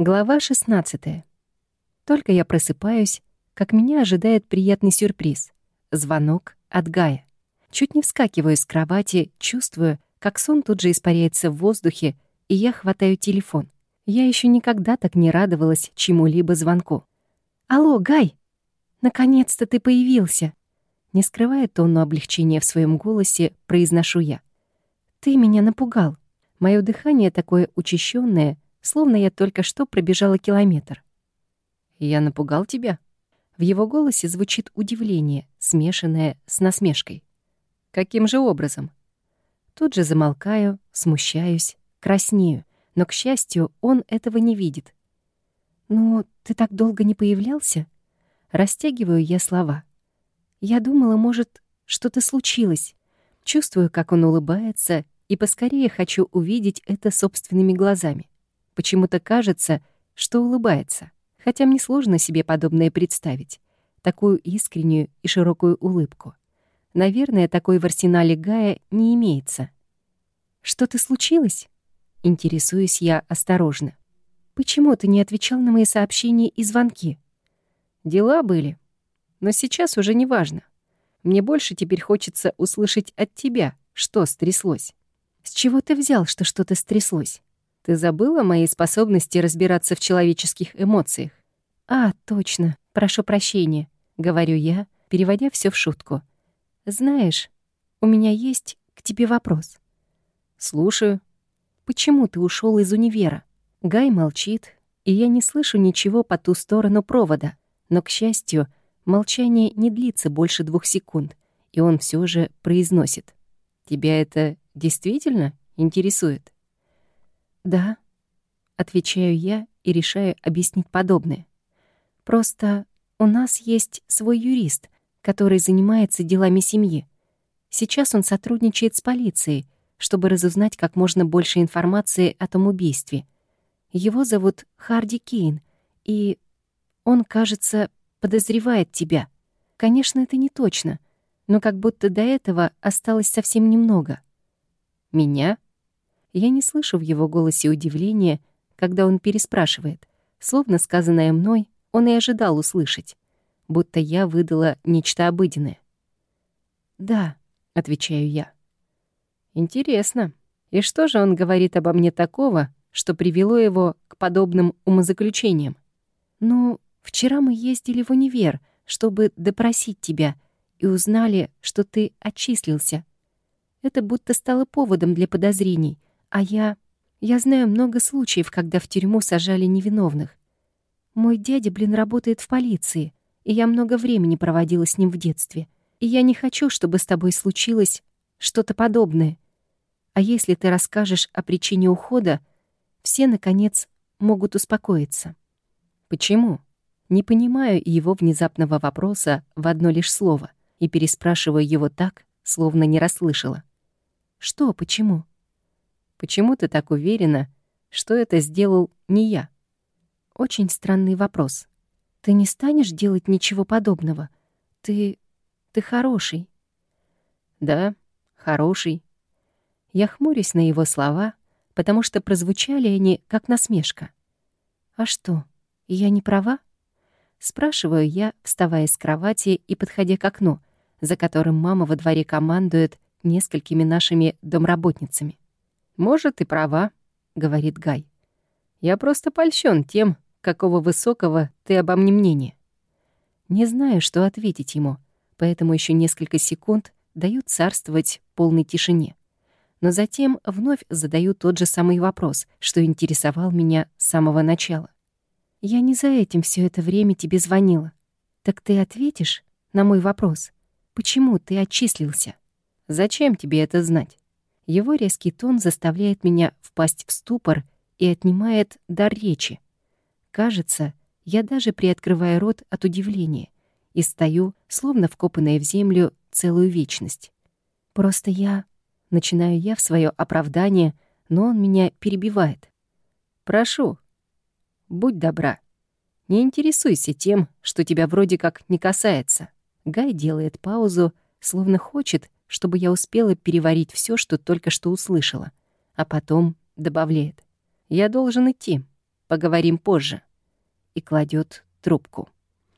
Глава 16. Только я просыпаюсь, как меня ожидает приятный сюрприз. Звонок от Гая. Чуть не вскакиваю с кровати, чувствую, как сон тут же испаряется в воздухе, и я хватаю телефон. Я еще никогда так не радовалась чему-либо звонку. «Алло, Гай! Наконец-то ты появился!» Не скрывая тонну облегчения в своем голосе, произношу я. «Ты меня напугал. Мое дыхание такое учащенное, словно я только что пробежала километр. «Я напугал тебя?» В его голосе звучит удивление, смешанное с насмешкой. «Каким же образом?» Тут же замолкаю, смущаюсь, краснею, но, к счастью, он этого не видит. «Ну, ты так долго не появлялся?» Растягиваю я слова. «Я думала, может, что-то случилось». Чувствую, как он улыбается, и поскорее хочу увидеть это собственными глазами. Почему-то кажется, что улыбается, хотя мне сложно себе подобное представить. Такую искреннюю и широкую улыбку. Наверное, такой в арсенале Гая не имеется. «Что-то случилось?» Интересуюсь я осторожно. «Почему ты не отвечал на мои сообщения и звонки?» «Дела были. Но сейчас уже не важно. Мне больше теперь хочется услышать от тебя, что стряслось». «С чего ты взял, что что-то стряслось?» Ты забыла мои способности разбираться в человеческих эмоциях? А, точно. Прошу прощения, говорю я, переводя все в шутку. Знаешь, у меня есть к тебе вопрос. Слушаю. Почему ты ушел из универа? Гай молчит, и я не слышу ничего по ту сторону провода. Но, к счастью, молчание не длится больше двух секунд, и он все же произносит. «Тебя это действительно интересует?» «Да», — отвечаю я и решаю объяснить подобное. «Просто у нас есть свой юрист, который занимается делами семьи. Сейчас он сотрудничает с полицией, чтобы разузнать как можно больше информации о том убийстве. Его зовут Харди Кейн, и он, кажется, подозревает тебя. Конечно, это не точно, но как будто до этого осталось совсем немного». «Меня?» Я не слышу в его голосе удивления, когда он переспрашивает. Словно сказанное мной, он и ожидал услышать. Будто я выдала нечто обыденное. «Да», — отвечаю я. «Интересно. И что же он говорит обо мне такого, что привело его к подобным умозаключениям?» «Ну, вчера мы ездили в универ, чтобы допросить тебя, и узнали, что ты отчислился. Это будто стало поводом для подозрений, а я... Я знаю много случаев, когда в тюрьму сажали невиновных. Мой дядя, блин, работает в полиции, и я много времени проводила с ним в детстве. И я не хочу, чтобы с тобой случилось что-то подобное. А если ты расскажешь о причине ухода, все, наконец, могут успокоиться. Почему? Не понимаю его внезапного вопроса в одно лишь слово и переспрашиваю его так, словно не расслышала. Что, почему? Почему ты так уверена, что это сделал не я? Очень странный вопрос. Ты не станешь делать ничего подобного. Ты... ты хороший. Да, хороший. Я хмурюсь на его слова, потому что прозвучали они как насмешка. А что, я не права? Спрашиваю я, вставая с кровати и подходя к окну, за которым мама во дворе командует несколькими нашими домработницами. «Может, и права», — говорит Гай. «Я просто польщен тем, какого высокого ты обо мне мнения». Не знаю, что ответить ему, поэтому еще несколько секунд даю царствовать полной тишине. Но затем вновь задаю тот же самый вопрос, что интересовал меня с самого начала. «Я не за этим все это время тебе звонила. Так ты ответишь на мой вопрос? Почему ты отчислился? Зачем тебе это знать?» Его резкий тон заставляет меня впасть в ступор и отнимает дар речи. Кажется, я даже приоткрываю рот от удивления и стою, словно вкопанная в землю, целую вечность. Просто я... Начинаю я в свое оправдание, но он меня перебивает. «Прошу, будь добра. Не интересуйся тем, что тебя вроде как не касается». Гай делает паузу, словно хочет, чтобы я успела переварить все, что только что услышала, а потом добавляет. «Я должен идти. поговорим позже. И кладет трубку.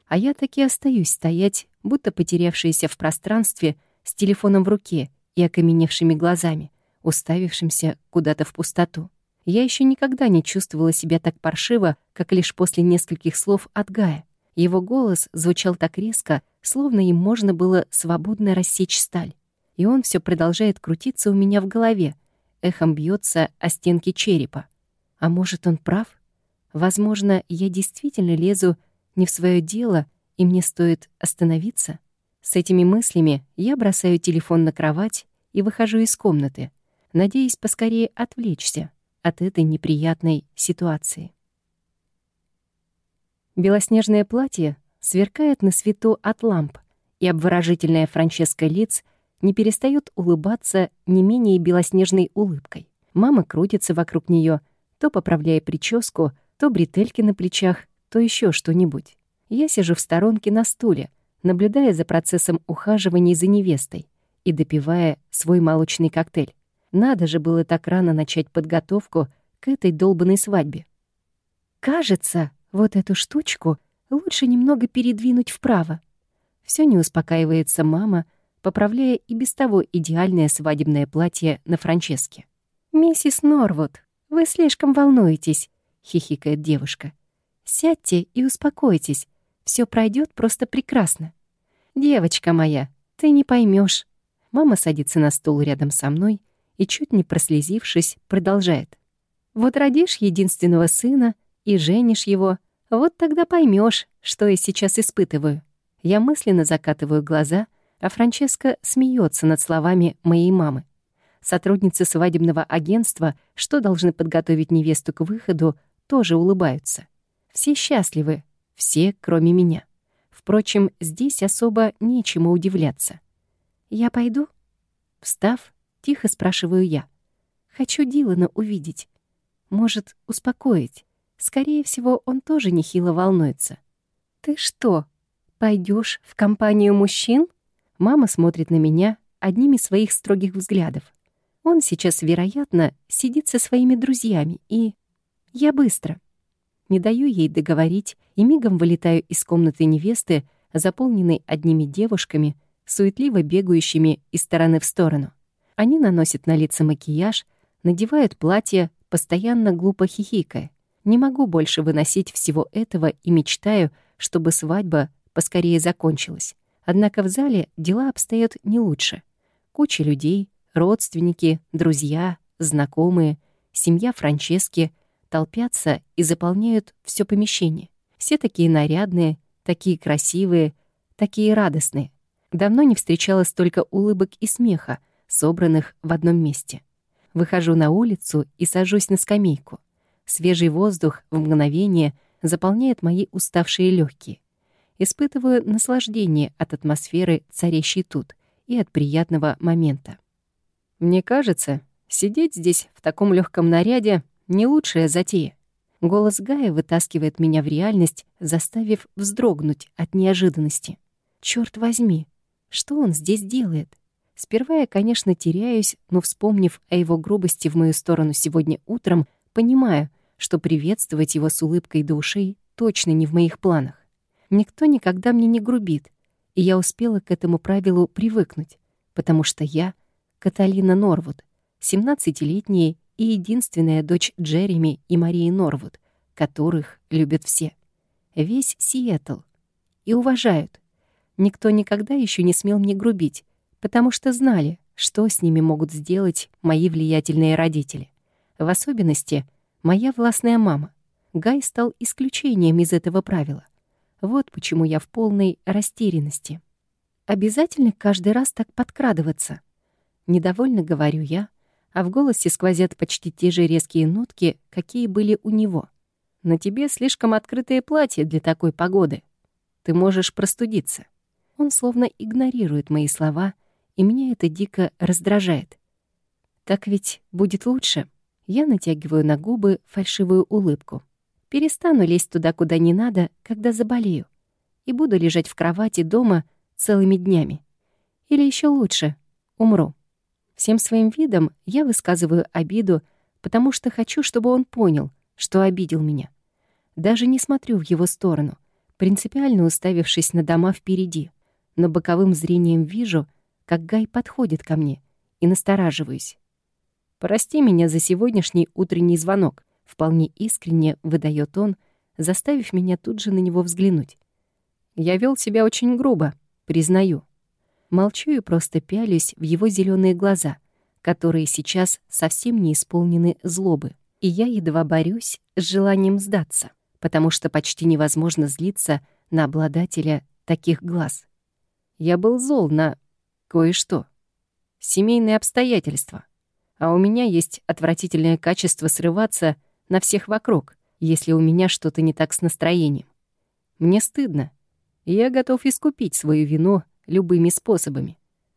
А я таки остаюсь стоять, будто потерявшаяся в пространстве, с телефоном в руке и окаменевшими глазами, уставившимся куда-то в пустоту. Я еще никогда не чувствовала себя так паршиво, как лишь после нескольких слов от Гая. Его голос звучал так резко, словно им можно было свободно рассечь сталь. И он все продолжает крутиться у меня в голове, эхом бьется о стенки черепа. А может, он прав? Возможно, я действительно лезу не в свое дело, и мне стоит остановиться? С этими мыслями я бросаю телефон на кровать и выхожу из комнаты, надеясь поскорее отвлечься от этой неприятной ситуации. Белоснежное платье сверкает на свету от ламп, и обворожительная Франческа лиц не перестает улыбаться не менее белоснежной улыбкой. Мама крутится вокруг нее, то поправляя прическу, то бретельки на плечах, то еще что-нибудь. Я сижу в сторонке на стуле, наблюдая за процессом ухаживания за невестой и допивая свой молочный коктейль. Надо же было так рано начать подготовку к этой долбанной свадьбе. Кажется, вот эту штучку лучше немного передвинуть вправо. Все не успокаивается мама, поправляя и без того идеальное свадебное платье на Франческе. «Миссис Норвуд, вы слишком волнуетесь», — хихикает девушка. «Сядьте и успокойтесь. Все пройдет просто прекрасно». «Девочка моя, ты не поймешь. Мама садится на стул рядом со мной и, чуть не прослезившись, продолжает. «Вот родишь единственного сына и женишь его, вот тогда поймешь, что я сейчас испытываю». Я мысленно закатываю глаза, а Франческа смеется над словами моей мамы. Сотрудницы свадебного агентства, что должны подготовить невесту к выходу, тоже улыбаются. Все счастливы, все, кроме меня. Впрочем, здесь особо нечему удивляться. «Я пойду?» Встав, тихо спрашиваю я. «Хочу Дилана увидеть. Может, успокоить. Скорее всего, он тоже нехило волнуется». «Ты что, пойдешь в компанию мужчин?» Мама смотрит на меня одними своих строгих взглядов. Он сейчас, вероятно, сидит со своими друзьями, и... Я быстро. Не даю ей договорить и мигом вылетаю из комнаты невесты, заполненной одними девушками, суетливо бегающими из стороны в сторону. Они наносят на лица макияж, надевают платье, постоянно глупо хихикая. Не могу больше выносить всего этого и мечтаю, чтобы свадьба поскорее закончилась. Однако в зале дела обстоят не лучше. Куча людей, родственники, друзья, знакомые, семья Франчески толпятся и заполняют все помещение. Все такие нарядные, такие красивые, такие радостные. Давно не встречала столько улыбок и смеха, собранных в одном месте. Выхожу на улицу и сажусь на скамейку. Свежий воздух в мгновение заполняет мои уставшие легкие. Испытываю наслаждение от атмосферы, царящей тут, и от приятного момента. Мне кажется, сидеть здесь в таком легком наряде — не лучшая затея. Голос Гая вытаскивает меня в реальность, заставив вздрогнуть от неожиданности. Черт возьми, что он здесь делает? Сперва я, конечно, теряюсь, но, вспомнив о его грубости в мою сторону сегодня утром, понимаю, что приветствовать его с улыбкой до ушей точно не в моих планах. Никто никогда мне не грубит, и я успела к этому правилу привыкнуть, потому что я — Каталина Норвуд, 17-летняя и единственная дочь Джереми и Марии Норвуд, которых любят все. Весь Сиэтл. И уважают, Никто никогда еще не смел мне грубить, потому что знали, что с ними могут сделать мои влиятельные родители. В особенности моя властная мама. Гай стал исключением из этого правила. Вот почему я в полной растерянности. Обязательно каждый раз так подкрадываться. Недовольно говорю я, а в голосе сквозят почти те же резкие нотки, какие были у него. На тебе слишком открытое платье для такой погоды. Ты можешь простудиться. Он словно игнорирует мои слова, и меня это дико раздражает. Так ведь будет лучше. Я натягиваю на губы фальшивую улыбку. Перестану лезть туда, куда не надо, когда заболею. И буду лежать в кровати дома целыми днями. Или еще лучше, умру. Всем своим видом я высказываю обиду, потому что хочу, чтобы он понял, что обидел меня. Даже не смотрю в его сторону, принципиально уставившись на дома впереди, но боковым зрением вижу, как Гай подходит ко мне, и настораживаюсь. «Прости меня за сегодняшний утренний звонок», — вполне искренне выдает он, заставив меня тут же на него взглянуть. Я вел себя очень грубо, признаю. Молчу и просто пялюсь в его зеленые глаза, которые сейчас совсем не исполнены злобы. И я едва борюсь с желанием сдаться, потому что почти невозможно злиться на обладателя таких глаз. Я был зол на кое-что. Семейные обстоятельства. А у меня есть отвратительное качество срываться на всех вокруг, если у меня что-то не так с настроением. Мне стыдно, я готов искупить свою вину любыми способами.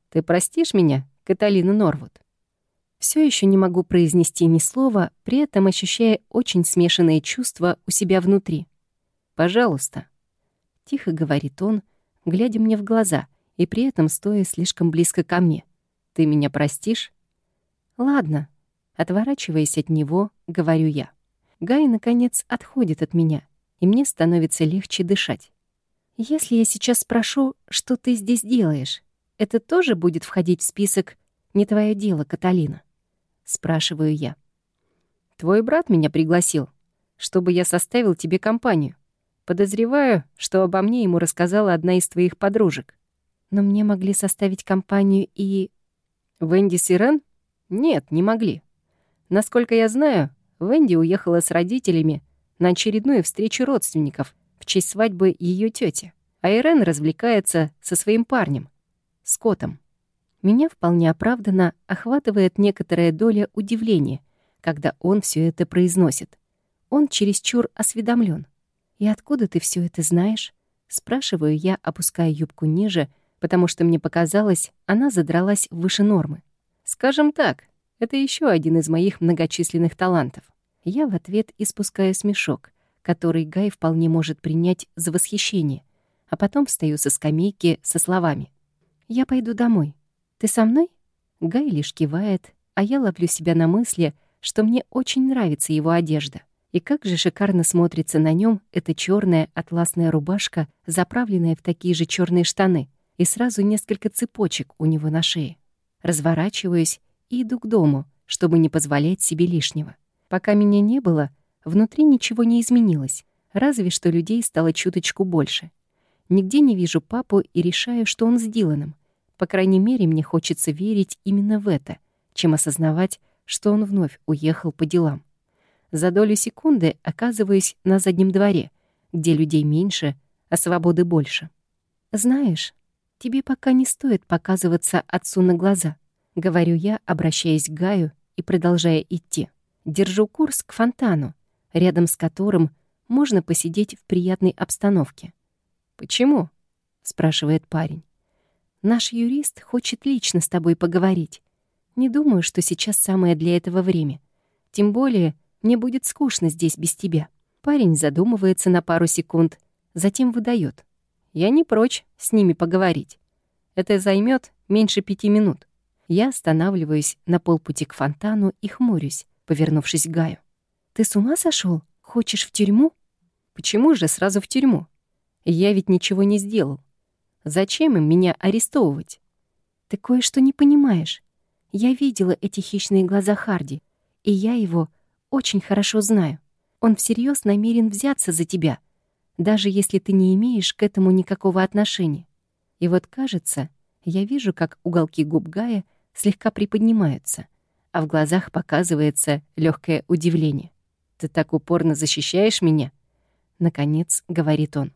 Ты простишь меня, Каталина Норвуд?» Все еще не могу произнести ни слова, при этом ощущая очень смешанные чувства у себя внутри. «Пожалуйста», — тихо говорит он, глядя мне в глаза и при этом стоя слишком близко ко мне. «Ты меня простишь?» «Ладно», — отворачиваясь от него, говорю я. Гай, наконец, отходит от меня, и мне становится легче дышать. Если я сейчас спрошу, что ты здесь делаешь, это тоже будет входить в список «Не твое дело, Каталина»?» Спрашиваю я. «Твой брат меня пригласил, чтобы я составил тебе компанию. Подозреваю, что обо мне ему рассказала одна из твоих подружек. Но мне могли составить компанию и... Венди Сирен? Нет, не могли. Насколько я знаю, Венди уехала с родителями на очередную встречу родственников — в честь свадьбы ее тети, а Ирен развлекается со своим парнем, Скоттом. Меня вполне оправданно охватывает некоторая доля удивления, когда он все это произносит. Он чересчур осведомлен. «И откуда ты все это знаешь?» Спрашиваю я, опуская юбку ниже, потому что мне показалось, она задралась выше нормы. «Скажем так, это еще один из моих многочисленных талантов». Я в ответ испускаю смешок, который Гай вполне может принять за восхищение, а потом встаю со скамейки со словами. «Я пойду домой. Ты со мной?» Гай лишь кивает, а я ловлю себя на мысли, что мне очень нравится его одежда. И как же шикарно смотрится на нем эта черная атласная рубашка, заправленная в такие же черные штаны, и сразу несколько цепочек у него на шее. Разворачиваюсь и иду к дому, чтобы не позволять себе лишнего. Пока меня не было — Внутри ничего не изменилось, разве что людей стало чуточку больше. Нигде не вижу папу и решаю, что он с Диланом. По крайней мере, мне хочется верить именно в это, чем осознавать, что он вновь уехал по делам. За долю секунды оказываюсь на заднем дворе, где людей меньше, а свободы больше. «Знаешь, тебе пока не стоит показываться отцу на глаза», — говорю я, обращаясь к Гаю и продолжая идти. Держу курс к фонтану, рядом с которым можно посидеть в приятной обстановке. «Почему?» — спрашивает парень. «Наш юрист хочет лично с тобой поговорить. Не думаю, что сейчас самое для этого время. Тем более мне будет скучно здесь без тебя». Парень задумывается на пару секунд, затем выдает. «Я не прочь с ними поговорить. Это займет меньше пяти минут». Я останавливаюсь на полпути к фонтану и хмурюсь, повернувшись к Гаю. Ты с ума сошел? Хочешь в тюрьму? Почему же сразу в тюрьму? Я ведь ничего не сделал. Зачем им меня арестовывать? Ты кое-что не понимаешь. Я видела эти хищные глаза Харди, и я его очень хорошо знаю. Он всерьез намерен взяться за тебя, даже если ты не имеешь к этому никакого отношения. И вот, кажется, я вижу, как уголки губ Гая слегка приподнимаются, а в глазах показывается легкое удивление. Ты так упорно защищаешь меня?» Наконец, говорит он.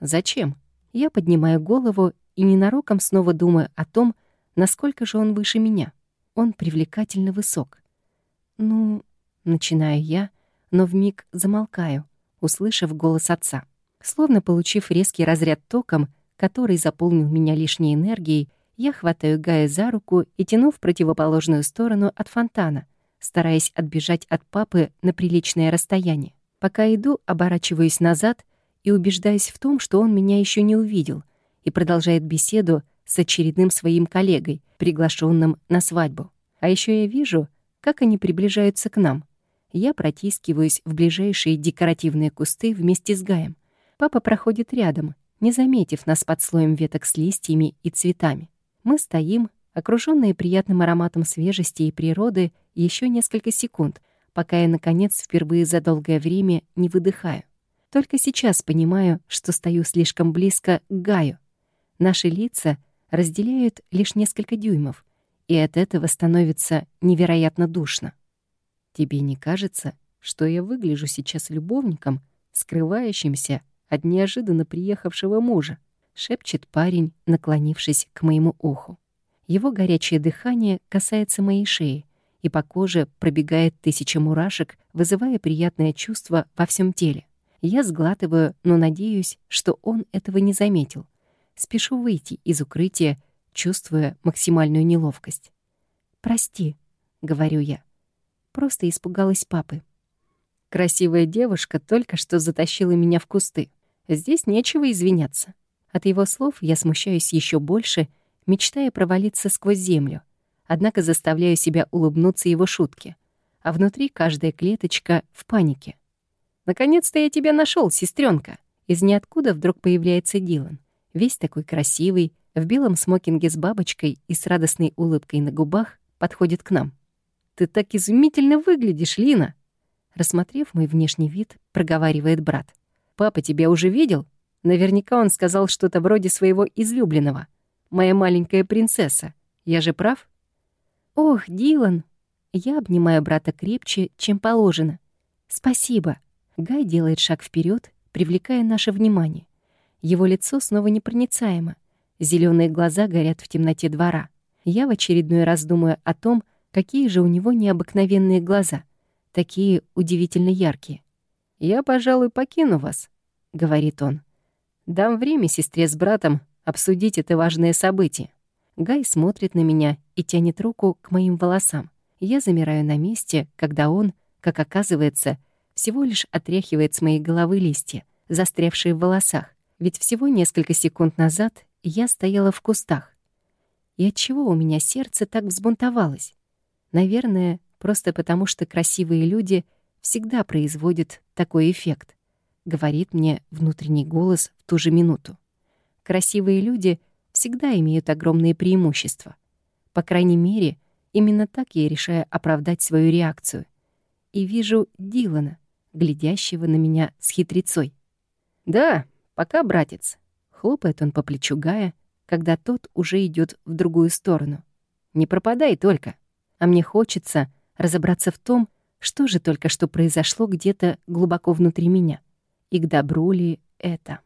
«Зачем?» Я поднимаю голову и ненароком снова думаю о том, насколько же он выше меня. Он привлекательно высок. «Ну...» — начинаю я, но вмиг замолкаю, услышав голос отца. Словно получив резкий разряд током, который заполнил меня лишней энергией, я хватаю Гая за руку и тяну в противоположную сторону от фонтана, стараясь отбежать от папы на приличное расстояние. Пока иду, оборачиваюсь назад и убеждаюсь в том, что он меня еще не увидел и продолжает беседу с очередным своим коллегой, приглашенным на свадьбу. А еще я вижу, как они приближаются к нам. Я протискиваюсь в ближайшие декоративные кусты вместе с Гаем. Папа проходит рядом, не заметив нас под слоем веток с листьями и цветами. Мы стоим, окружённые приятным ароматом свежести и природы, еще несколько секунд, пока я, наконец, впервые за долгое время не выдыхаю. Только сейчас понимаю, что стою слишком близко к Гаю. Наши лица разделяют лишь несколько дюймов, и от этого становится невероятно душно. Тебе не кажется, что я выгляжу сейчас любовником, скрывающимся от неожиданно приехавшего мужа? Шепчет парень, наклонившись к моему уху. Его горячее дыхание касается моей шеи, и по коже пробегает тысяча мурашек, вызывая приятное чувство во всем теле. Я сглатываю, но надеюсь, что он этого не заметил. Спешу выйти из укрытия, чувствуя максимальную неловкость. «Прости», — говорю я. Просто испугалась папы. Красивая девушка только что затащила меня в кусты. Здесь нечего извиняться. От его слов я смущаюсь еще больше, мечтая провалиться сквозь землю. Однако заставляю себя улыбнуться его шутке. А внутри каждая клеточка в панике. «Наконец-то я тебя нашел, сестренка. Из ниоткуда вдруг появляется Дилан. Весь такой красивый, в белом смокинге с бабочкой и с радостной улыбкой на губах подходит к нам. «Ты так изумительно выглядишь, Лина!» Рассмотрев мой внешний вид, проговаривает брат. «Папа тебя уже видел? Наверняка он сказал что-то вроде своего излюбленного. Моя маленькая принцесса. Я же прав?» «Ох, Дилан!» Я обнимаю брата крепче, чем положено. «Спасибо!» Гай делает шаг вперед, привлекая наше внимание. Его лицо снова непроницаемо. Зеленые глаза горят в темноте двора. Я в очередной раз думаю о том, Какие же у него необыкновенные глаза, такие удивительно яркие. «Я, пожалуй, покину вас», — говорит он. «Дам время сестре с братом обсудить это важное событие». Гай смотрит на меня и тянет руку к моим волосам. Я замираю на месте, когда он, как оказывается, всего лишь отряхивает с моей головы листья, застрявшие в волосах. Ведь всего несколько секунд назад я стояла в кустах. И отчего у меня сердце так взбунтовалось? Наверное, просто потому что красивые люди всегда производят такой эффект, говорит мне внутренний голос в ту же минуту. Красивые люди всегда имеют огромные преимущества. По крайней мере, именно так я решаю оправдать свою реакцию. И вижу Дилана, глядящего на меня с хитрецой. «Да, пока, братец», — хлопает он по плечу Гая, когда тот уже идет в другую сторону. «Не пропадай только». А мне хочется разобраться в том, что же только что произошло где-то глубоко внутри меня. И к добру ли это?